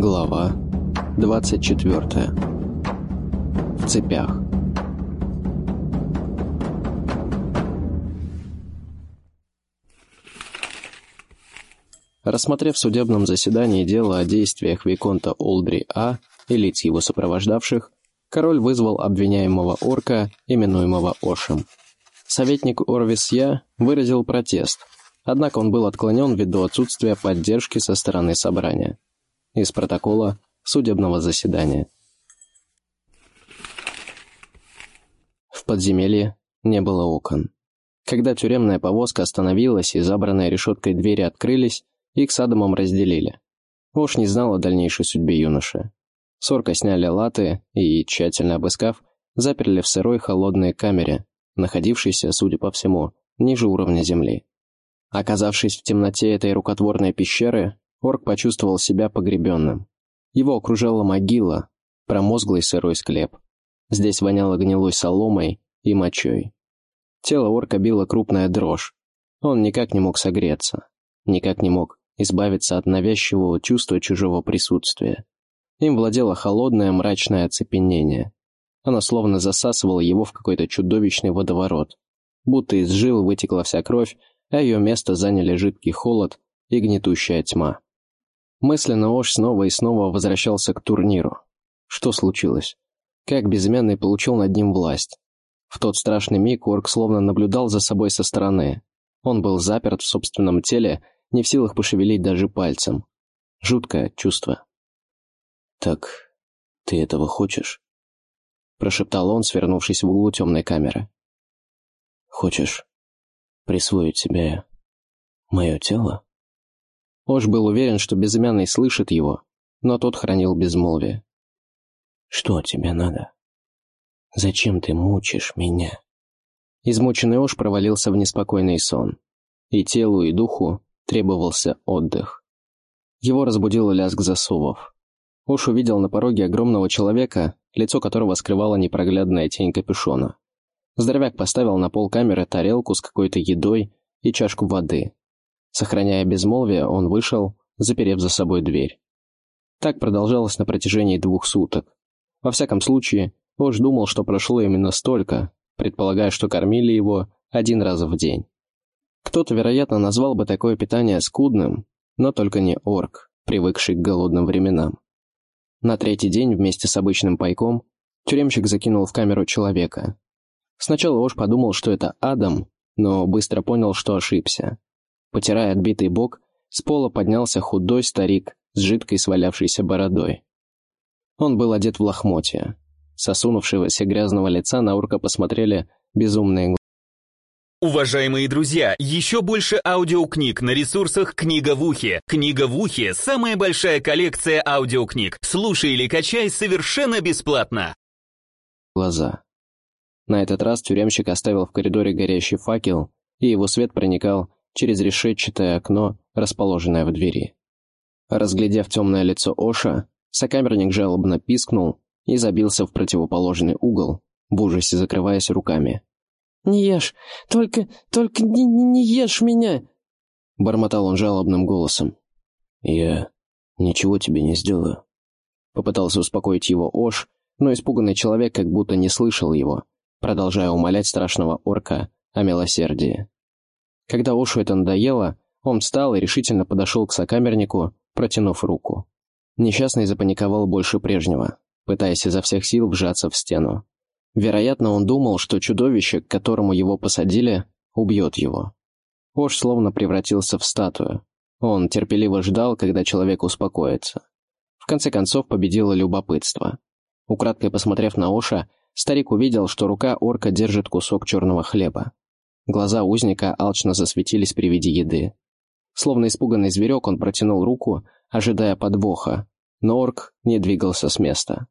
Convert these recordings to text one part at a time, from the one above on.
Глава 24. В цепях. Рассмотрев в судебном заседании дело о действиях Виконта Олдри А и лиц его сопровождавших, король вызвал обвиняемого орка, именуемого Ошем. Советник Орвис Я выразил протест, однако он был отклонен ввиду отсутствия поддержки со стороны собрания. Из протокола судебного заседания. В подземелье не было окон. Когда тюремная повозка остановилась и забранные решеткой двери открылись, их с Адамом разделили. Ош не знал о дальнейшей судьбе юноши. Сорка сняли латы и, тщательно обыскав, заперли в сырой холодной камере, находившейся, судя по всему, ниже уровня земли. Оказавшись в темноте этой рукотворной пещеры, Орк почувствовал себя погребенным. Его окружала могила, промозглый сырой склеп. Здесь воняло гнилой соломой и мочой. Тело орка било крупная дрожь. Он никак не мог согреться, никак не мог избавиться от навязчивого чувства чужого присутствия. Им владело холодное мрачное оцепенение. Оно словно засасывало его в какой-то чудовищный водоворот. Будто из жил вытекла вся кровь, а ее место заняли жидкий холод и гнетущая тьма. Мысленно Ош снова и снова возвращался к турниру. Что случилось? Как безымянный получил над ним власть? В тот страшный миг Орк словно наблюдал за собой со стороны. Он был заперт в собственном теле, не в силах пошевелить даже пальцем. Жуткое чувство. «Так, ты этого хочешь?» Прошептал он, свернувшись в углу темной камеры. «Хочешь присвоить себе мое тело?» Ош был уверен, что безымянный слышит его, но тот хранил безмолвие. «Что тебе надо? Зачем ты мучишь меня?» Измученный Ош провалился в неспокойный сон. И телу, и духу требовался отдых. Его разбудил лязг засовов. Ош увидел на пороге огромного человека, лицо которого скрывала непроглядная тень капюшона. Здоровяк поставил на пол камеры тарелку с какой-то едой и чашку воды. Сохраняя безмолвие, он вышел, заперев за собой дверь. Так продолжалось на протяжении двух суток. Во всяком случае, Ош думал, что прошло именно столько, предполагая, что кормили его один раз в день. Кто-то, вероятно, назвал бы такое питание скудным, но только не орк, привыкший к голодным временам. На третий день вместе с обычным пайком тюремщик закинул в камеру человека. Сначала Ош подумал, что это Адам, но быстро понял, что ошибся. Потирая отбитый бок, с пола поднялся худой старик с жидкой свалявшейся бородой. Он был одет в лохмотья. Сосунувшегося грязного лица на урка посмотрели безумные глаза. Уважаемые друзья, еще больше аудиокниг на ресурсах «Книга в ухе». «Книга в ухе» — самая большая коллекция аудиокниг. Слушай или качай совершенно бесплатно. Глаза. На этот раз тюремщик оставил в коридоре горящий факел, и его свет проникал через решетчатое окно, расположенное в двери. Разглядев темное лицо Оша, сокамерник жалобно пискнул и забился в противоположный угол, в ужасе закрываясь руками. «Не ешь! Только, только не, не, не ешь меня!» Бормотал он жалобным голосом. «Я ничего тебе не сделаю». Попытался успокоить его Ош, но испуганный человек как будто не слышал его, продолжая умолять страшного орка о милосердии. Когда Ошу это надоело, он встал и решительно подошел к сокамернику, протянув руку. Несчастный запаниковал больше прежнего, пытаясь изо всех сил вжаться в стену. Вероятно, он думал, что чудовище, к которому его посадили, убьет его. Ош словно превратился в статую. Он терпеливо ждал, когда человек успокоится. В конце концов победило любопытство. Украдкой посмотрев на Оша, старик увидел, что рука орка держит кусок черного хлеба. Глаза узника алчно засветились при виде еды. Словно испуганный зверек, он протянул руку, ожидая подвоха, но орк не двигался с места.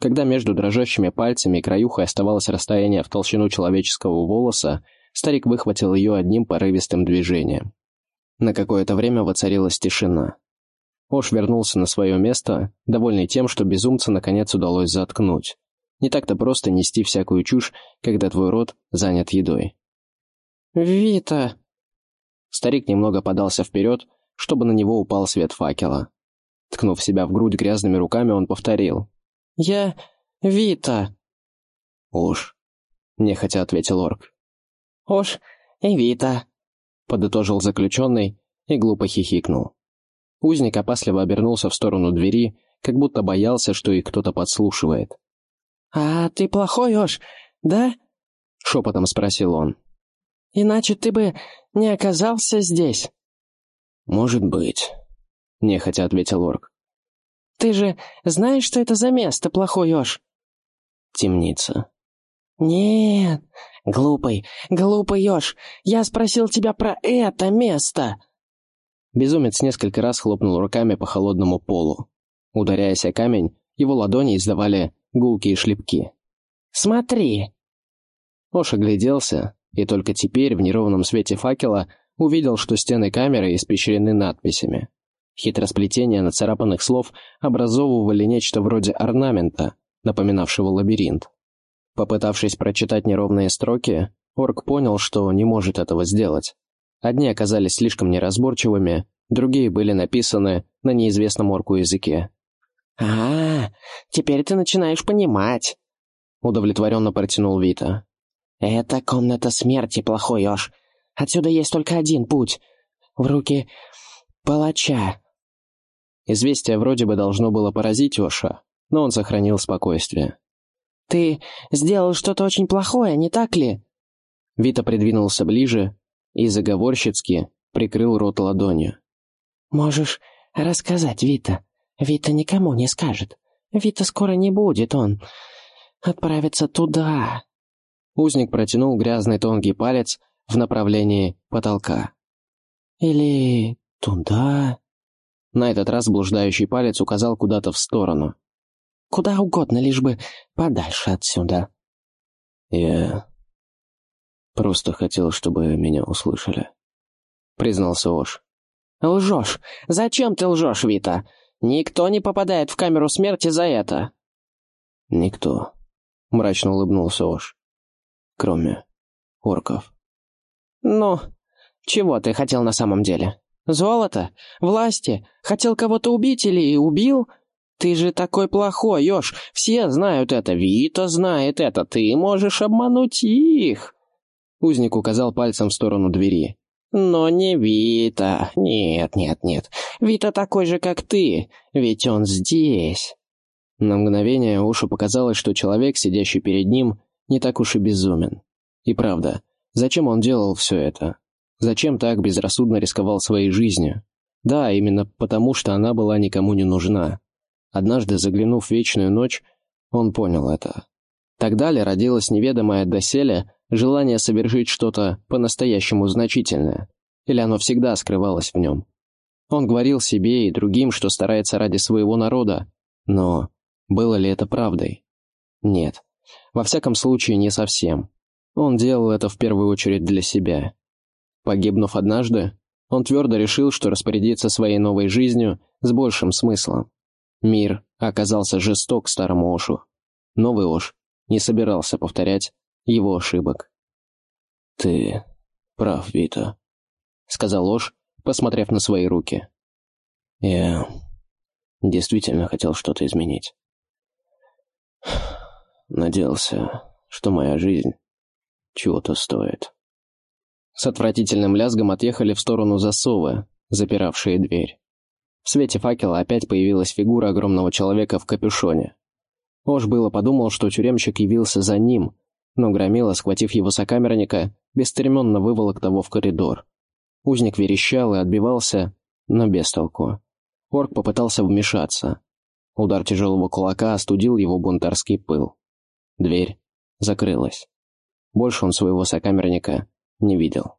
Когда между дрожащими пальцами и краюхой оставалось расстояние в толщину человеческого волоса, старик выхватил ее одним порывистым движением. На какое-то время воцарилась тишина. Ош вернулся на свое место, довольный тем, что безумца наконец удалось заткнуть. Не так-то просто нести всякую чушь, когда твой рот занят едой. «Вита!» Старик немного подался вперед, чтобы на него упал свет факела. Ткнув себя в грудь грязными руками, он повторил. «Я Вита». «Уж», — нехотя ответил орк. «Уж и Вита», — подытожил заключенный и глупо хихикнул. Узник опасливо обернулся в сторону двери, как будто боялся, что их кто-то подслушивает. «А ты плохой, Ош, да?» — шепотом спросил он. «Иначе ты бы не оказался здесь». «Может быть», — нехотя ответил орк. «Ты же знаешь, что это за место, плохой Ош?» «Темница». «Нет, глупый, глупый Ёж, я спросил тебя про это место!» Безумец несколько раз хлопнул руками по холодному полу. Ударяясь о камень, его ладони издавали гулкие шлепки. «Смотри!» Ош огляделся, и только теперь в неровном свете факела увидел, что стены камеры испещрены надписями. Хитросплетения нацарапанных слов образовывали нечто вроде орнамента, напоминавшего лабиринт. Попытавшись прочитать неровные строки, Орк понял, что не может этого сделать. Одни оказались слишком неразборчивыми, другие были написаны на неизвестном орку языке. а, теперь ты начинаешь понимать», — удовлетворенно протянул Вита. «Это комната смерти, плохой Ёж. Отсюда есть только один путь. В руки палача». Известие вроде бы должно было поразить Оша, но он сохранил спокойствие. «Ты сделал что-то очень плохое, не так ли?» Вита придвинулся ближе и заговорщицки прикрыл рот ладонью. «Можешь рассказать, Вита. Вита никому не скажет. Вита скоро не будет, он отправится туда». Узник протянул грязный тонкий палец в направлении потолка. «Или туда?» На этот раз блуждающий палец указал куда-то в сторону. «Куда угодно, лишь бы подальше отсюда». «Я просто хотел, чтобы меня услышали», — признался Ош. «Лжешь! Зачем ты лжешь, Вита? Никто не попадает в камеру смерти за это!» «Никто», — мрачно улыбнулся Ош. «Кроме орков». «Ну, чего ты хотел на самом деле? Золото? Власти? Хотел кого-то убить или убил? Ты же такой плохой, Ёж. Все знают это. Вита знает это. Ты можешь обмануть их». Узник указал пальцем в сторону двери. «Но не Вита. Нет, нет, нет. Вита такой же, как ты. Ведь он здесь». На мгновение Ушу показалось, что человек, сидящий перед ним, не так уж и безумен. И правда, зачем он делал все это? Зачем так безрассудно рисковал своей жизнью? Да, именно потому, что она была никому не нужна. Однажды, заглянув в вечную ночь, он понял это. Тогда ли родилось неведомое доселе желание совершить что-то по-настоящему значительное? Или оно всегда скрывалось в нем? Он говорил себе и другим, что старается ради своего народа, но было ли это правдой? Нет. Во всяком случае, не совсем. Он делал это в первую очередь для себя. Погибнув однажды, он твердо решил, что распорядится своей новой жизнью с большим смыслом. Мир оказался жесток старому Ошу. Новый Ош не собирался повторять его ошибок. «Ты прав, Вита», — сказал Ош, посмотрев на свои руки. «Я действительно хотел что-то изменить. Надеялся, что моя жизнь чего-то стоит». С отвратительным лязгом отъехали в сторону засовы, запиравшие дверь. В свете факела опять появилась фигура огромного человека в капюшоне. Ош было подумал, что тюремщик явился за ним, но Громила, схватив его сокамерника, бесцеремонно выволок того в коридор. Узник верещал и отбивался, но без толку. Орк попытался вмешаться. Удар тяжелого кулака остудил его бунтарский пыл. Дверь закрылась. Больше он своего сокамерника не видел.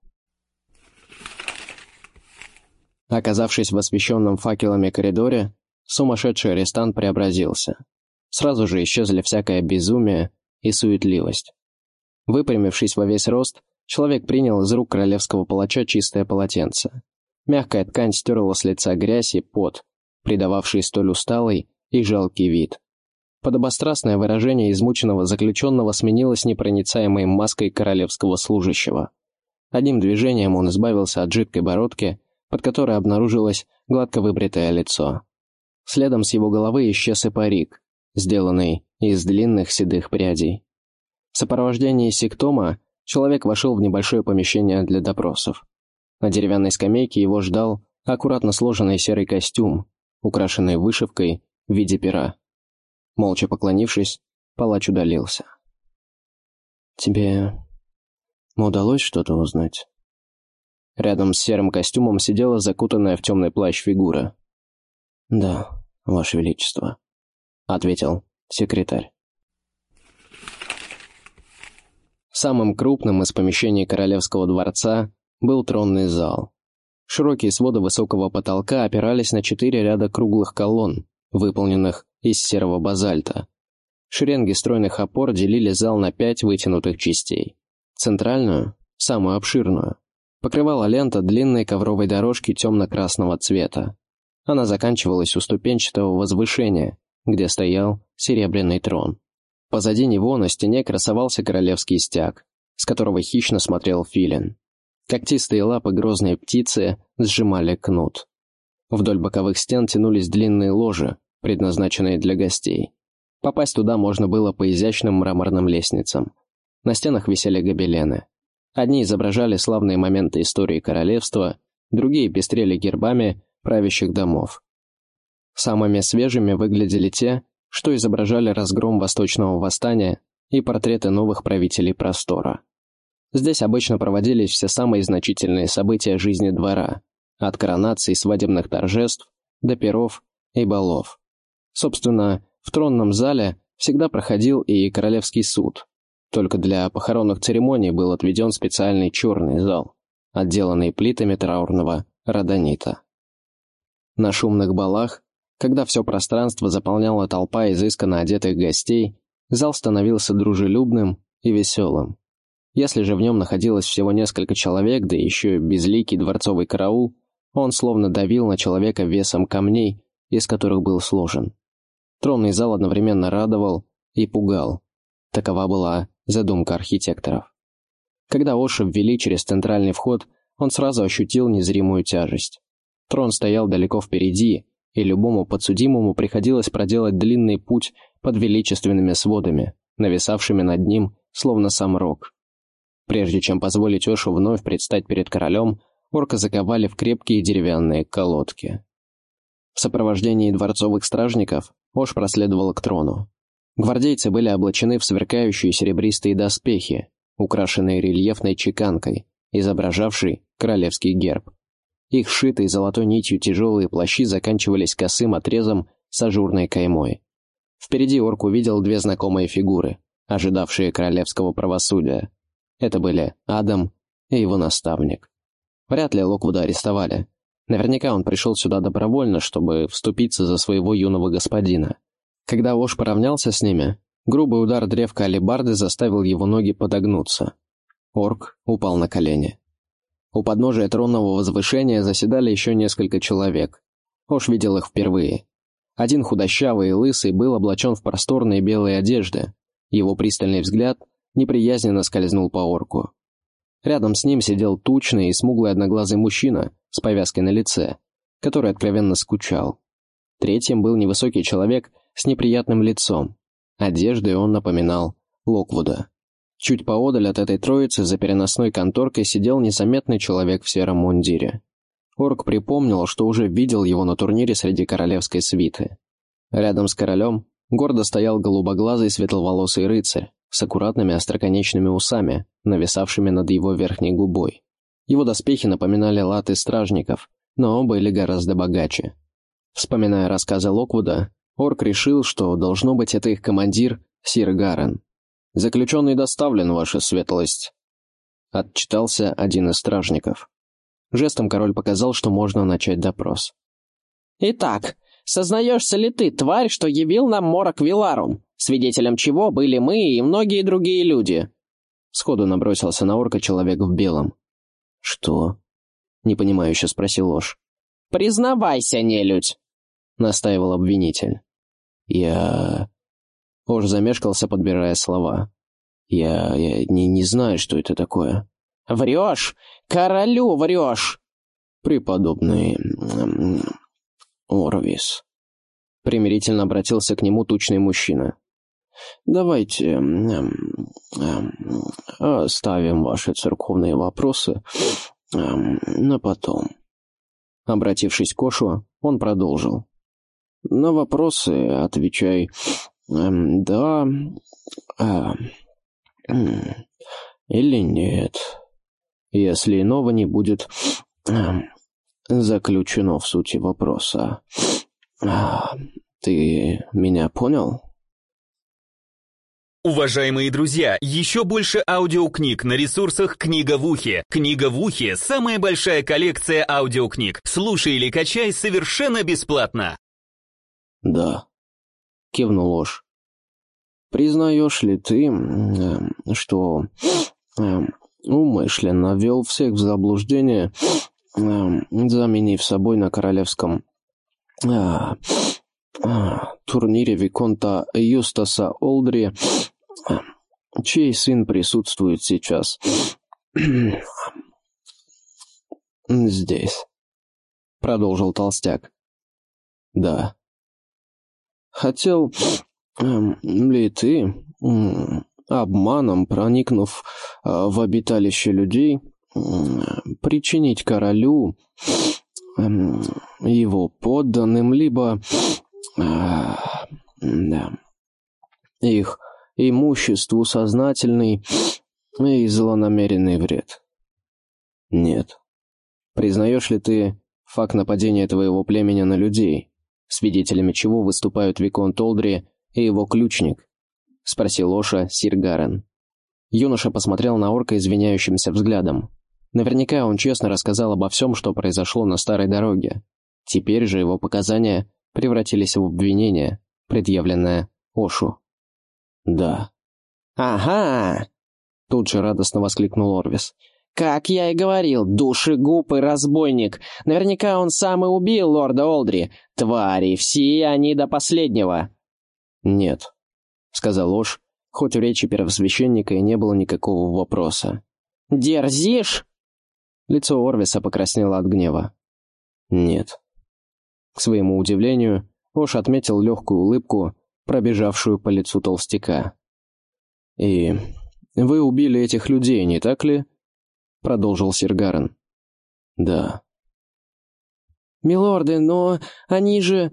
Оказавшись в освещенном факелами коридоре, сумасшедший арестант преобразился. Сразу же исчезли всякое безумие и суетливость. Выпрямившись во весь рост, человек принял из рук королевского палача чистое полотенце. Мягкая ткань стерла с лица грязь и пот, придававший столь усталый и жалкий вид. Подобострастное выражение измученного заключенного сменилось непроницаемой маской королевского служащего. Одним движением он избавился от жидкой бородки, под которой обнаружилось гладко выбритое лицо. Следом с его головы исчез и парик, сделанный из длинных седых прядей. В сопровождении сектома человек вошел в небольшое помещение для допросов. На деревянной скамейке его ждал аккуратно сложенный серый костюм, украшенный вышивкой в виде пера. Молча поклонившись, палач удалился. «Тебе удалось что-то узнать?» Рядом с серым костюмом сидела закутанная в темный плащ фигура. «Да, Ваше Величество», — ответил секретарь. Самым крупным из помещений Королевского дворца был тронный зал. Широкие своды высокого потолка опирались на четыре ряда круглых колонн, выполненных из серого базальта. Шеренги стройных опор делили зал на пять вытянутых частей. Центральную, самую обширную, покрывала лента длинной ковровой дорожки темно-красного цвета. Она заканчивалась у ступенчатого возвышения, где стоял серебряный трон. Позади него на стене красовался королевский стяг, с которого хищно смотрел филин. Когтистые лапы грозной птицы сжимали кнут. Вдоль боковых стен тянулись длинные ложи, предназначенные для гостей. Попасть туда можно было по изящным мраморным лестницам. На стенах висели гобелены. Одни изображали славные моменты истории королевства, другие пестрели гербами правящих домов. Самыми свежими выглядели те, что изображали разгром Восточного восстания и портреты новых правителей простора. Здесь обычно проводились все самые значительные события жизни двора, от коронаций свадебных торжеств до перов и балов. Собственно, в тронном зале всегда проходил и королевский суд, только для похоронных церемоний был отведен специальный черный зал, отделанный плитами траурного родонита. На шумных балах, когда все пространство заполняла толпа изысканно одетых гостей, зал становился дружелюбным и веселым. Если же в нем находилось всего несколько человек, да еще безликий дворцовый караул, он словно давил на человека весом камней, из которых был сложен. Тронный зал одновременно радовал и пугал. Такова была задумка архитекторов. Когда Оша ввели через центральный вход, он сразу ощутил незримую тяжесть. Трон стоял далеко впереди, и любому подсудимому приходилось проделать длинный путь под величественными сводами, нависавшими над ним, словно сам рог. Прежде чем позволить Ошу вновь предстать перед королем, орка заковали в крепкие деревянные колодки. В сопровождении дворцовых стражников Ош проследовал к трону. Гвардейцы были облачены в сверкающие серебристые доспехи, украшенные рельефной чеканкой, изображавшей королевский герб. Их шитые золотой нитью тяжелые плащи заканчивались косым отрезом с ажурной каймой. Впереди орк увидел две знакомые фигуры, ожидавшие королевского правосудия. Это были Адам и его наставник. Вряд ли Локвуда арестовали. Наверняка он пришел сюда добровольно, чтобы вступиться за своего юного господина. Когда Ош поравнялся с ними, грубый удар древка алебарды заставил его ноги подогнуться. Орк упал на колени. У подножия тронного возвышения заседали еще несколько человек. Ош видел их впервые. Один худощавый и лысый был облачен в просторные белые одежды. Его пристальный взгляд неприязненно скользнул по орку. Рядом с ним сидел тучный и смуглый одноглазый мужчина с повязкой на лице, который откровенно скучал. Третьим был невысокий человек с неприятным лицом. Одеждой он напоминал Локвуда. Чуть поодаль от этой троицы за переносной конторкой сидел незаметный человек в сером мундире. Орк припомнил, что уже видел его на турнире среди королевской свиты. Рядом с королем гордо стоял голубоглазый светловолосый рыцарь с аккуратными остроконечными усами, нависавшими над его верхней губой. Его доспехи напоминали латы стражников, но были гораздо богаче. Вспоминая рассказы Локвуда, Орк решил, что должно быть это их командир Сир Гарен. «Заключенный доставлен, ваша светлость», — отчитался один из стражников. Жестом король показал, что можно начать допрос. «Итак, сознаешься ли ты, тварь, что явил нам Морок Виларум, свидетелем чего были мы и многие другие люди?» Сходу набросился на орка человек в белом. «Что?» — непонимающе спросил ложь. «Признавайся, нелюдь!» — настаивал обвинитель. «Я...» Ож замешкался, подбирая слова. «Я... я не, не знаю, что это такое». «Врешь! Королю врешь!» «Преподобный... Орвис...» — примирительно обратился к нему тучный мужчина. «Давайте оставим ваши церковные вопросы на потом». Обратившись к Ошу, он продолжил. «На вопросы отвечай «да» или «нет», если иного не будет заключено в сути вопроса. Ты меня понял? Уважаемые друзья, еще больше аудиокниг на ресурсах «Книга в ухе». «Книга в ухе» — самая большая коллекция аудиокниг. Слушай или качай совершенно бесплатно. «Да», — кивнул Ложь. «Признаешь ли ты, что умышленно ввел всех в заблуждение, заменив собой на королевском турнире Виконта Юстаса Олдри, чей сын присутствует сейчас здесь», — продолжил Толстяк. «Да». «Хотел ли ты, обманом проникнув в обиталище людей, причинить королю, его подданным, либо да, их имуществу сознательный и злонамеренный вред. Нет. Признаешь ли ты факт нападения твоего племени на людей, свидетелями чего выступают Викон Толдри и его ключник? Спросил Оша Сиргарен. Юноша посмотрел на орка извиняющимся взглядом. Наверняка он честно рассказал обо всем, что произошло на старой дороге. Теперь же его показания превратились в обвинение, предъявленное Ошу. «Да». «Ага!» Тут же радостно воскликнул Орвис. «Как я и говорил, душегуб и разбойник. Наверняка он сам и убил лорда Олдри. Твари, все они до последнего». «Нет», — сказал Ош, хоть у речи первосвященника и не было никакого вопроса. «Дерзишь?» Лицо Орвиса покраснело от гнева. «Нет». К своему удивлению, Ош отметил легкую улыбку, пробежавшую по лицу толстяка. «И вы убили этих людей, не так ли?» — продолжил Сиргарен. «Да». «Милорды, но они же...»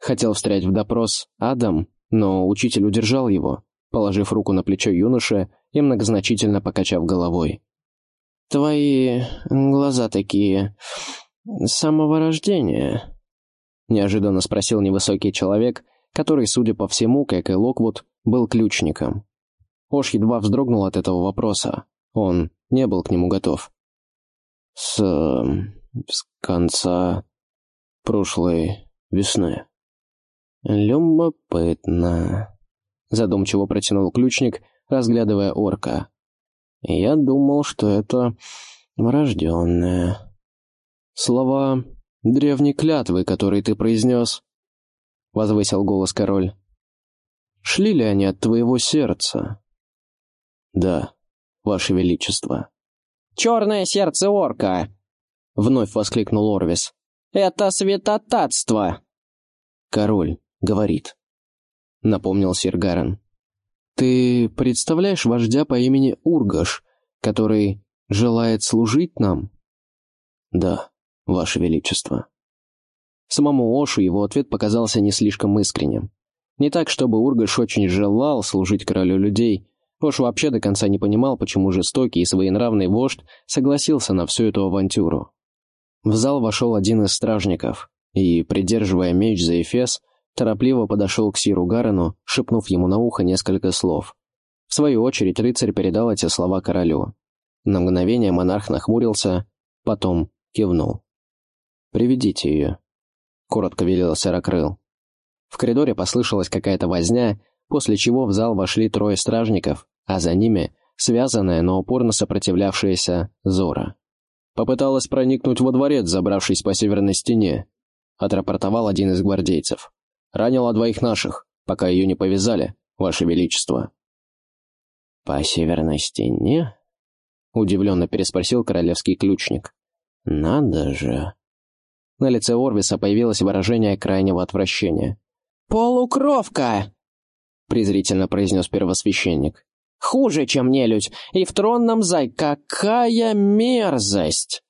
Хотел встрять в допрос Адам, но учитель удержал его, положив руку на плечо юноши и многозначительно покачав головой. «Твои глаза такие... с самого рождения...» неожиданно спросил невысокий человек, который, судя по всему, как и Локвуд, был ключником. Ош едва вздрогнул от этого вопроса. Он не был к нему готов. «С... с конца прошлой весны». «Любопытно», — задумчиво протянул ключник, разглядывая орка. «Я думал, что это врожденное». Слова древней клятвы, которые ты произнес», — возвысил голос король. «Шли ли они от твоего сердца?» «Да, ваше величество». «Черное сердце орка!» — вновь воскликнул Орвис. «Это святотатство!» «Король говорит», — напомнил сир Гарен. «Ты представляешь вождя по имени Ургаш, который желает служить нам?» «Да», Ваше Величество». Самому Ошу его ответ показался не слишком искренним. Не так, чтобы Ургаш очень желал служить королю людей. Ош вообще до конца не понимал, почему жестокий и своенравный вождь согласился на всю эту авантюру. В зал вошел один из стражников и, придерживая меч за эфес, торопливо подошел к Сиру Гарену, шепнув ему на ухо несколько слов. В свою очередь рыцарь передал эти слова королю. На мгновение монарх нахмурился, потом кивнул. «Приведите ее», — коротко велел Серокрыл. В коридоре послышалась какая-то возня, после чего в зал вошли трое стражников, а за ними связанная, но упорно сопротивлявшаяся Зора. «Попыталась проникнуть во дворец, забравшись по северной стене», — отрапортовал один из гвардейцев. «Ранила двоих наших, пока ее не повязали, Ваше Величество». «По северной стене?» — удивленно переспросил королевский ключник. «Надо же!» На лице Орвиса появилось выражение крайнего отвращения. «Полукровка!» — презрительно произнес первосвященник. «Хуже, чем нелюдь, и в тронном зай какая мерзость!»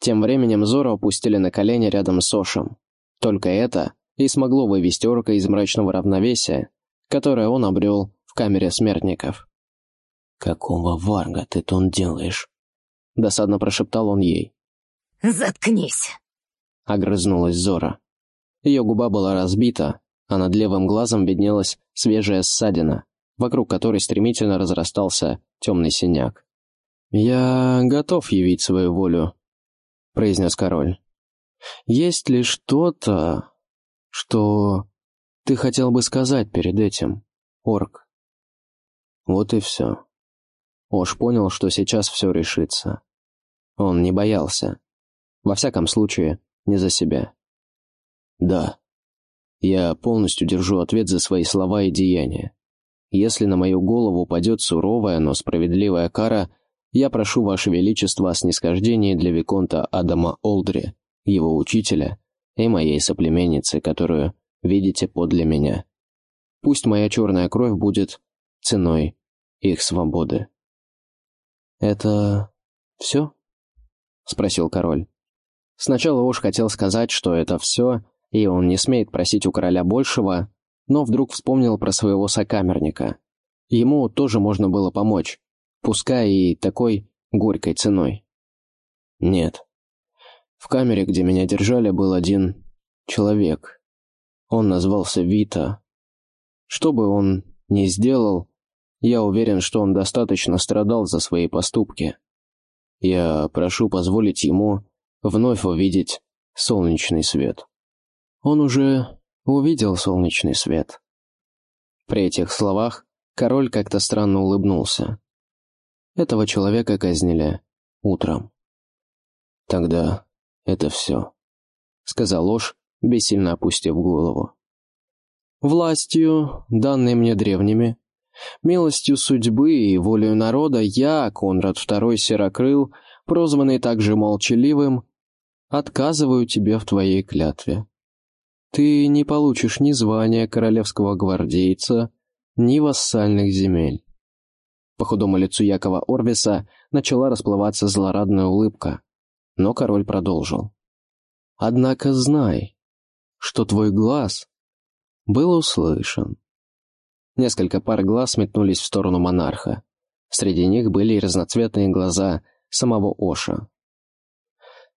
Тем временем Зору опустили на колени рядом с Ошем. Только это и смогло вывести орка из мрачного равновесия, которое он обрел в камере смертников. «Какого варга ты тут делаешь?» — досадно прошептал он ей. «Заткнись!» — огрызнулась Зора. Ее губа была разбита, а над левым глазом виднелась свежая ссадина, вокруг которой стремительно разрастался темный синяк. «Я готов явить свою волю», — произнес король. «Есть ли что-то, что ты хотел бы сказать перед этим, орк?» Вот и все. Ош понял, что сейчас все решится. Он не боялся. Во всяком случае, не за себя. «Да. Я полностью держу ответ за свои слова и деяния. Если на мою голову упадет суровая, но справедливая кара, я прошу Ваше Величество о снисхождении для Виконта Адама Олдри, его учителя, и моей соплеменницы, которую видите подле меня. Пусть моя черная кровь будет ценой их свободы». «Это все?» — спросил король. Сначала уж хотел сказать, что это все, и он не смеет просить у короля большего, но вдруг вспомнил про своего сокамерника. Ему тоже можно было помочь, пускай и такой горькой ценой. Нет. В камере, где меня держали, был один человек. Он назвался Вита. Что бы он ни сделал, я уверен, что он достаточно страдал за свои поступки. Я прошу позволить ему вновь увидеть солнечный свет. Он уже увидел солнечный свет. При этих словах король как-то странно улыбнулся. Этого человека казнили утром. «Тогда это все», — сказал ложь, бессильно опустив голову. «Властью, данной мне древними, Милостью судьбы и волею народа я, Конрад II Серокрыл, прозванный также Молчаливым, отказываю тебе в твоей клятве. Ты не получишь ни звания королевского гвардейца, ни вассальных земель. По худому лицу Якова Орвиса начала расплываться злорадная улыбка, но король продолжил. «Однако знай, что твой глаз был услышан, Несколько пар глаз метнулись в сторону монарха. Среди них были и разноцветные глаза самого Оша.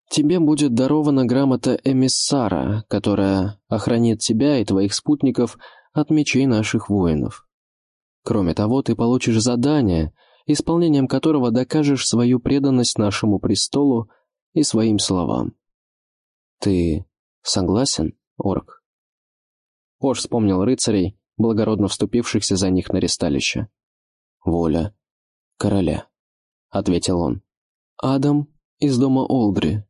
«Тебе будет дарована грамота эмиссара, которая охранит тебя и твоих спутников от мечей наших воинов. Кроме того, ты получишь задание, исполнением которого докажешь свою преданность нашему престолу и своим словам. Ты согласен, орк?» Ош вспомнил рыцарей, благородно вступившихся за них на ресталище. «Воля короля», — ответил он. «Адам из дома Олдри,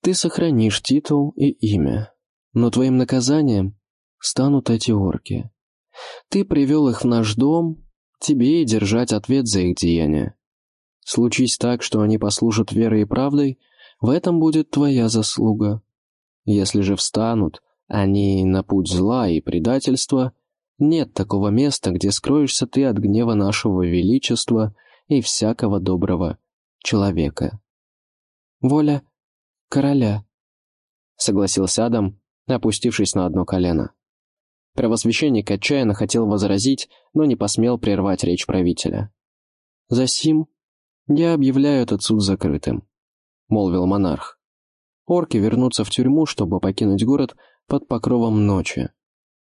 ты сохранишь титул и имя, но твоим наказанием станут эти орки. Ты привел их в наш дом, тебе и держать ответ за их деяния. Случись так, что они послужат верой и правдой, в этом будет твоя заслуга. Если же встанут они на путь зла и предательства, нет такого места, где скроешься ты от гнева нашего величества и всякого доброго человека. Воля короля, согласился Адам, опустившись на одно колено. Правосвященник отчаянно хотел возразить, но не посмел прервать речь правителя. «Засим, я объявляю этот суд закрытым», — молвил монарх. «Орки вернутся в тюрьму, чтобы покинуть город под покровом ночи.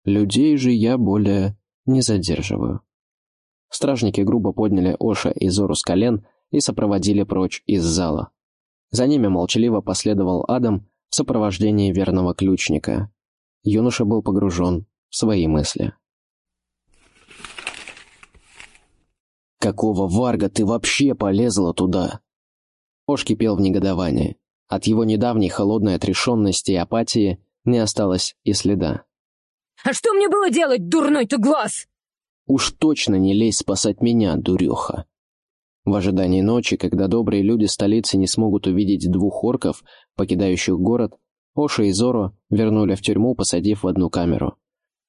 Людей же я более не задерживаю. Стражники грубо подняли Оша и Зору с колен и сопроводили прочь из зала. За ними молчаливо последовал Адам в сопровождении верного ключника. Юноша был погружен в свои мысли. «Какого варга ты вообще полезла туда?» Ош кипел в негодовании. От его недавней холодной отрешенности и апатии не осталось и следа. А что мне было делать, дурной ты глаз?» «Уж точно не лезь спасать меня, дуреха!» В ожидании ночи, когда добрые люди столицы не смогут увидеть двух орков, покидающих город, Оша и Зоро вернули в тюрьму, посадив в одну камеру.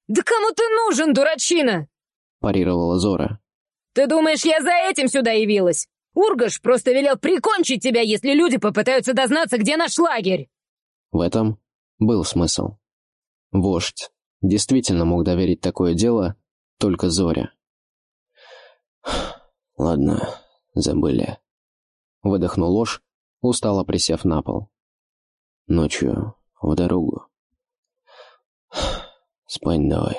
«Да кому ты нужен, дурачина?» — парировала Зора. «Ты думаешь, я за этим сюда явилась? Ургаш просто велел прикончить тебя, если люди попытаются дознаться, где наш лагерь!» В этом был смысл. Вождь действительно мог доверить такое дело только Зоре. «Ладно, забыли». Выдохнул ложь, устало присев на пол. «Ночью в дорогу. Спать давай».